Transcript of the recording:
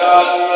God.